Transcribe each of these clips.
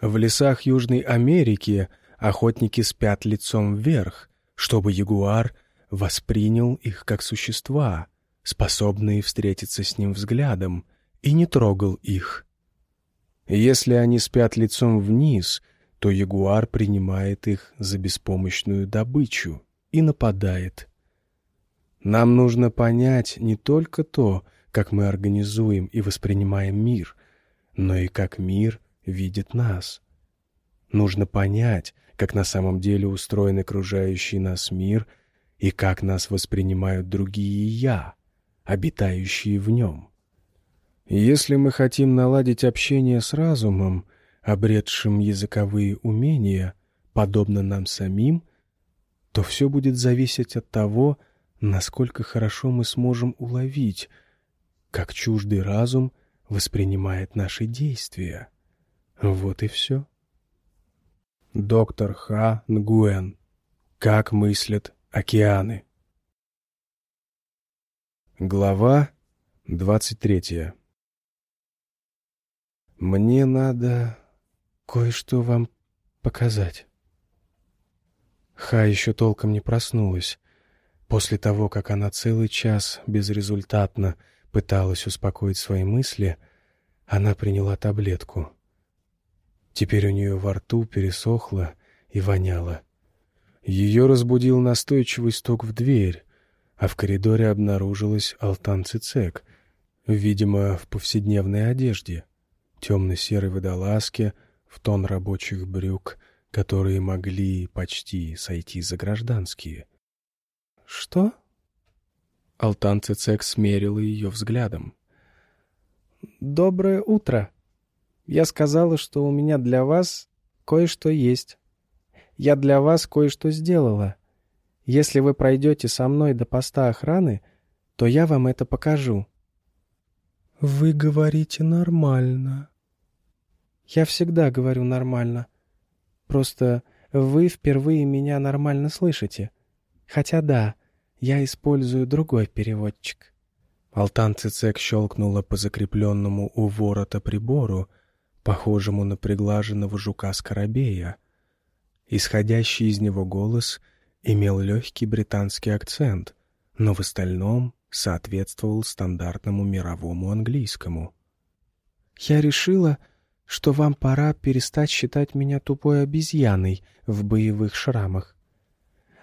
В лесах Южной Америки охотники спят лицом вверх, чтобы ягуар воспринял их как существа, способные встретиться с ним взглядом, и не трогал их. Если они спят лицом вниз, то ягуар принимает их за беспомощную добычу и нападает. Нам нужно понять не только то, как мы организуем и воспринимаем мир, но и как мир видит нас. Нужно понять, как на самом деле устроен окружающий нас мир и как нас воспринимают другие «я», обитающие в нем. Если мы хотим наладить общение с разумом, обретшим языковые умения, подобно нам самим, то все будет зависеть от того, насколько хорошо мы сможем уловить, как чуждый разум воспринимает наши действия. Вот и все. Доктор Ха Нгуэн. Как мыслят океаны. Глава двадцать третья. Мне надо кое-что вам показать. Ха еще толком не проснулась. После того, как она целый час безрезультатно пыталась успокоить свои мысли, она приняла таблетку. Теперь у нее во рту пересохло и воняло. Ее разбудил настойчивый стук в дверь, а в коридоре обнаружилась Алтан Цицек, видимо, в повседневной одежде, темно-серой водолазке, в тон рабочих брюк, которые могли почти сойти за гражданские. «Что?» Алтан Цицек смерила ее взглядом. «Доброе утро. Я сказала, что у меня для вас кое-что есть. Я для вас кое-что сделала. Если вы пройдете со мной до поста охраны, то я вам это покажу». «Вы говорите нормально». «Я всегда говорю нормально. Просто вы впервые меня нормально слышите. Хотя да, я использую другой переводчик». Алтан Цицек щелкнула по закрепленному у ворота прибору, похожему на приглаженного жука-скоробея. Исходящий из него голос имел легкий британский акцент, но в остальном соответствовал стандартному мировому английскому. «Я решила, что вам пора перестать считать меня тупой обезьяной в боевых шрамах.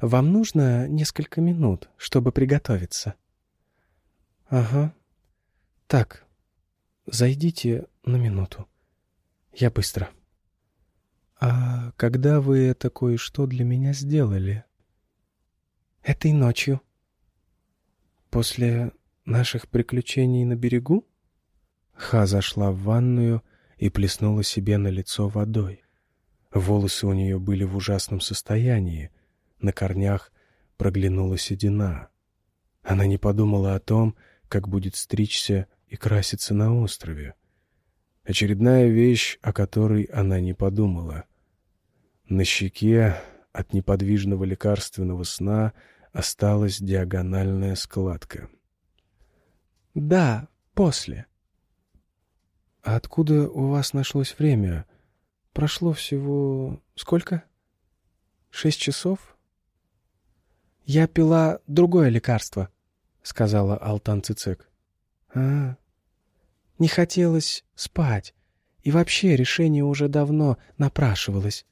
Вам нужно несколько минут, чтобы приготовиться. Ага. Так, зайдите на минуту. Я быстро. А когда вы это кое-что для меня сделали? Этой ночью. После наших приключений на берегу? Ха зашла в ванную и плеснула себе на лицо водой. Волосы у нее были в ужасном состоянии, на корнях проглянула седина. Она не подумала о том, как будет стричься и краситься на острове. Очередная вещь, о которой она не подумала. На щеке от неподвижного лекарственного сна осталась диагональная складка. «Да, после». «А откуда у вас нашлось время? Прошло всего... сколько? Шесть часов?» «Я пила другое лекарство», — сказала Алтан Цицек. «А, не хотелось спать, и вообще решение уже давно напрашивалось».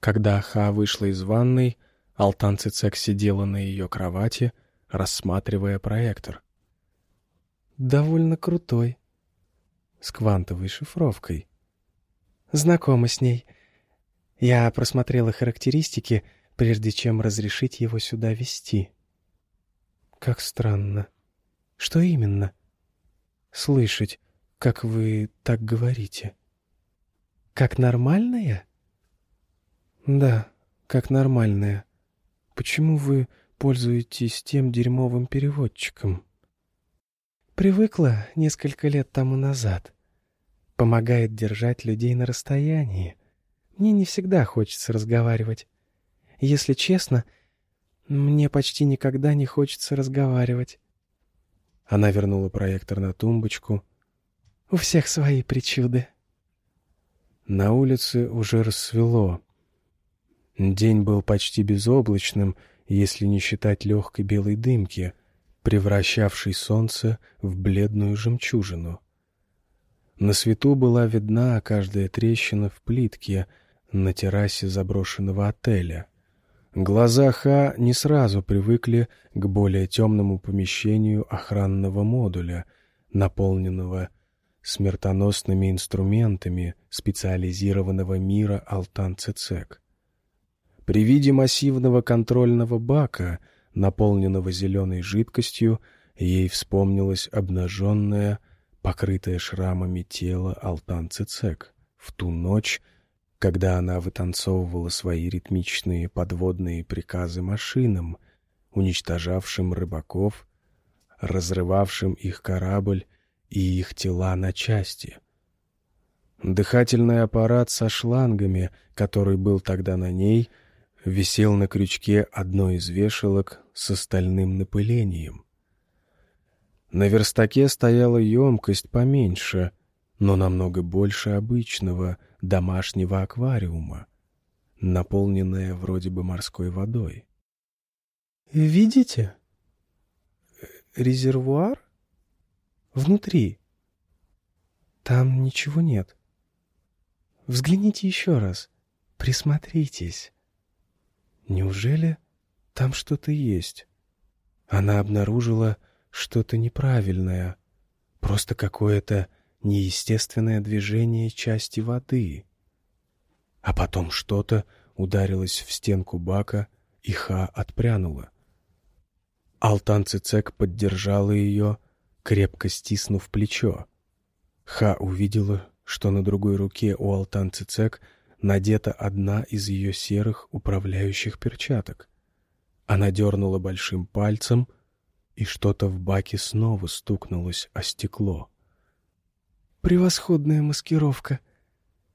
Когда Ха вышла из ванной, Алтан Цицек сидела на ее кровати, рассматривая проектор. «Довольно крутой. С квантовой шифровкой. Знакома с ней. Я просмотрела характеристики — прежде чем разрешить его сюда вести. Как странно. Что именно? Слышать, как вы так говорите. Как нормальная? Да, как нормальная. Почему вы пользуетесь тем дерьмовым переводчиком? Привыкла несколько лет тому назад. Помогает держать людей на расстоянии. Мне не всегда хочется разговаривать. Если честно, мне почти никогда не хочется разговаривать. Она вернула проектор на тумбочку. У всех свои причуды. На улице уже рассвело. День был почти безоблачным, если не считать легкой белой дымки, превращавшей солнце в бледную жемчужину. На свету была видна каждая трещина в плитке на террасе заброшенного отеля. Глаза Ха не сразу привыкли к более темному помещению охранного модуля, наполненного смертоносными инструментами специализированного мира Алтан-Цецек. При виде массивного контрольного бака, наполненного зеленой жидкостью, ей вспомнилось обнаженное, покрытое шрамами тело Алтан-Цецек в ту ночь, когда она вытанцовывала свои ритмичные подводные приказы машинам, уничтожавшим рыбаков, разрывавшим их корабль и их тела на части. Дыхательный аппарат со шлангами, который был тогда на ней, висел на крючке одной из вешалок с остальным напылением. На верстаке стояла емкость поменьше, но намного больше обычного домашнего аквариума, наполненная вроде бы морской водой. «Видите? Резервуар?» Внутри. Там ничего нет. Взгляните еще раз. Присмотритесь. Неужели там что-то есть? Она обнаружила что-то неправильное. Просто какое-то неестественное движение части воды. А потом что-то ударилось в стенку бака, и Ха отпрянула. Алтан Цицек поддержала ее, крепко стиснув плечо. Ха увидела, что на другой руке у Алтан Цицек надета одна из ее серых управляющих перчаток. Она дернула большим пальцем, и что-то в баке снова стукнулось о стекло. «Превосходная маскировка!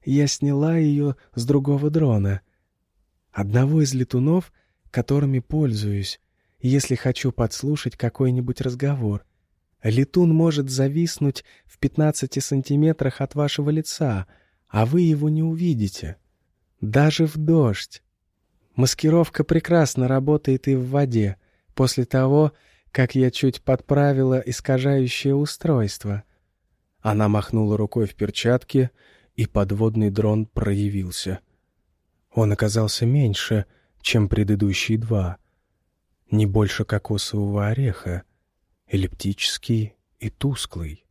Я сняла ее с другого дрона. Одного из летунов, которыми пользуюсь, если хочу подслушать какой-нибудь разговор — Летун может зависнуть в 15 сантиметрах от вашего лица, а вы его не увидите. Даже в дождь. Маскировка прекрасно работает и в воде, после того, как я чуть подправила искажающее устройство. Она махнула рукой в перчатке, и подводный дрон проявился. Он оказался меньше, чем предыдущие два. Не больше кокосового ореха — эллиптический и тусклый.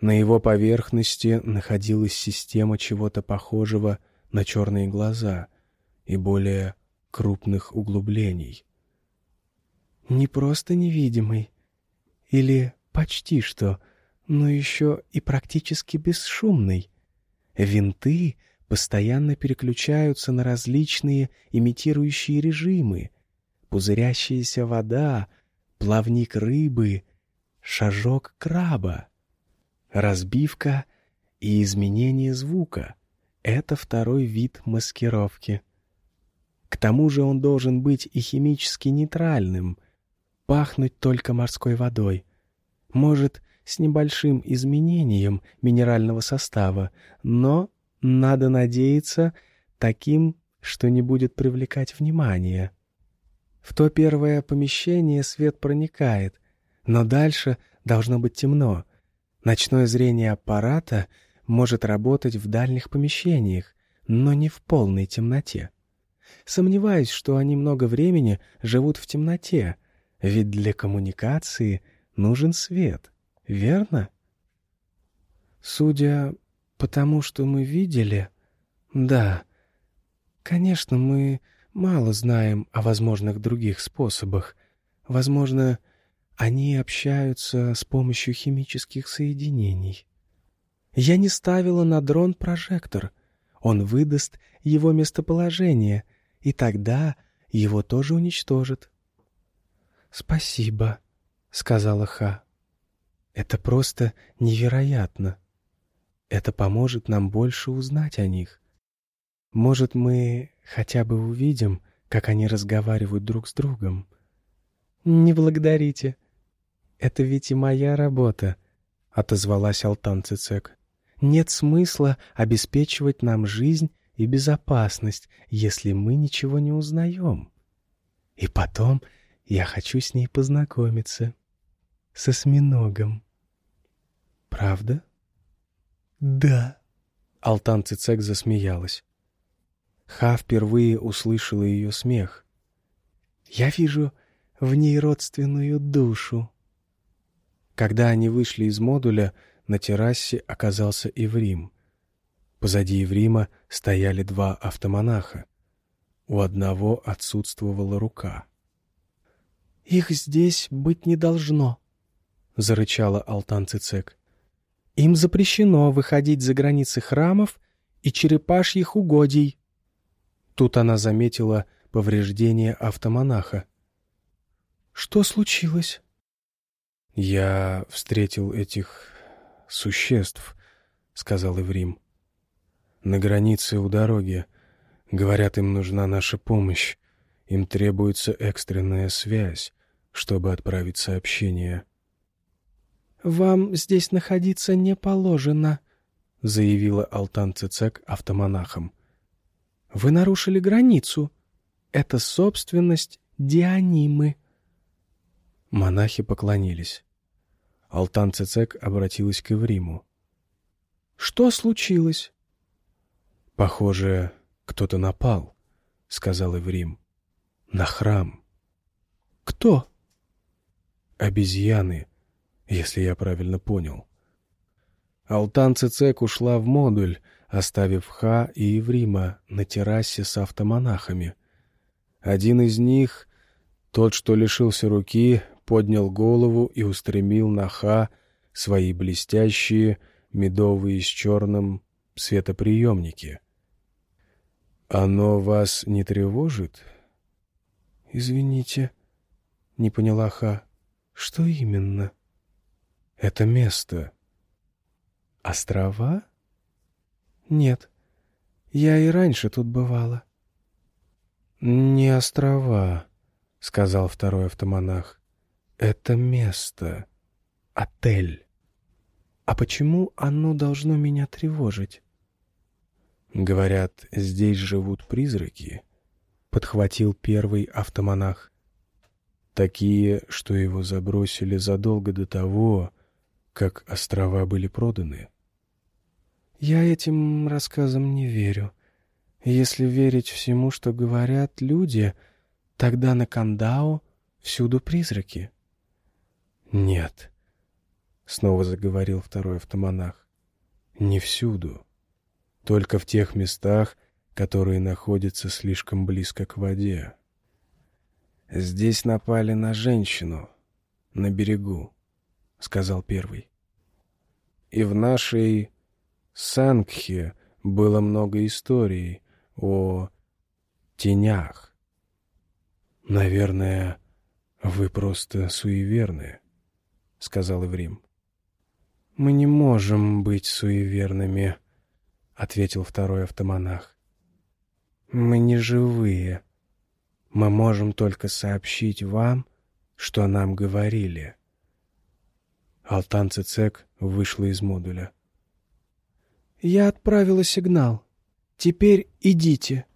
На его поверхности находилась система чего-то похожего на черные глаза и более крупных углублений. Не просто невидимый, или почти что, но еще и практически бесшумный. Винты постоянно переключаются на различные имитирующие режимы. Пузырящаяся вода плавник рыбы, шажок краба, разбивка и изменение звука — это второй вид маскировки. К тому же он должен быть и химически нейтральным, пахнуть только морской водой. Может, с небольшим изменением минерального состава, но, надо надеяться, таким, что не будет привлекать внимание. В то первое помещение свет проникает, но дальше должно быть темно. Ночное зрение аппарата может работать в дальних помещениях, но не в полной темноте. Сомневаюсь, что они много времени живут в темноте, ведь для коммуникации нужен свет, верно? Судя по тому, что мы видели, да. Конечно, мы мало знаем о возможных других способах. Возможно, они общаются с помощью химических соединений. Я не ставила на дрон прожектор. Он выдаст его местоположение, и тогда его тоже уничтожит. «Спасибо», — сказала Ха. «Это просто невероятно. Это поможет нам больше узнать о них. Может, мы хотя бы увидим, как они разговаривают друг с другом. «Не благодарите. Это ведь и моя работа», — отозвалась Алтан Цицек. Нет смысла обеспечивать нам жизнь и безопасность, если мы ничего не узнаем. И потом я хочу с ней познакомиться. С осьминогом. Правда? Да. Алтан Цицек засмеялась. Ха впервые услышала ее смех. Я вижу в ней родственную душу. Когда они вышли из модуля, на террасе оказался Иврим. Позади Иврима стояли два автомонаха. У одного отсутствовала рука. «Их здесь быть не должно», — зарычала Алтан Цицек. «Им запрещено выходить за границы храмов и черепашьих угодий». Тут она заметила повреждение автомонаха. «Что случилось?» «Я встретил этих существ», — сказал Иврим. «На границе у дороги. Говорят, им нужна наша помощь. Им требуется экстренная связь, чтобы отправить сообщение». «Вам здесь находиться не положено», — заявила Алтан Цицек автомонахом. «Вы нарушили границу. Это собственность Дианимы». Монахи поклонились. Алтан Цецек обратилась к Ивриму. «Что случилось?» «Похоже, кто-то напал», — сказал Иврим. «На храм». «Кто?» «Обезьяны, если я правильно понял». Алтан Цецек ушла в модуль, оставив Ха и Еврима на террасе с автомонахами. Один из них, тот, что лишился руки, поднял голову и устремил на Ха свои блестящие, медовые с черным светоприемники. «Оно вас не тревожит?» «Извините», — не поняла Ха. «Что именно?» «Это место». «Острова?» «Нет, я и раньше тут бывала». «Не острова», — сказал второй автомонах. Это место. Отель. А почему оно должно меня тревожить? Говорят, здесь живут призраки. Подхватил первый автомонах. Такие, что его забросили задолго до того, как острова были проданы. Я этим рассказам не верю. Если верить всему, что говорят люди, тогда на Кандао всюду призраки. «Нет», — снова заговорил второй автомонах, — «не всюду, только в тех местах, которые находятся слишком близко к воде. Здесь напали на женщину, на берегу», — сказал первый. «И в нашей Сангхе было много историй о тенях. Наверное, вы просто суеверны». — сказал Иврим. «Мы не можем быть суеверными», — ответил второй автомонах. «Мы не живые. Мы можем только сообщить вам, что нам говорили». Алтан Цицек вышла из модуля. «Я отправила сигнал. Теперь идите».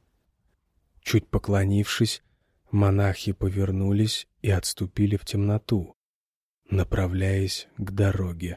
Чуть поклонившись, монахи повернулись и отступили в темноту направляясь к дороге.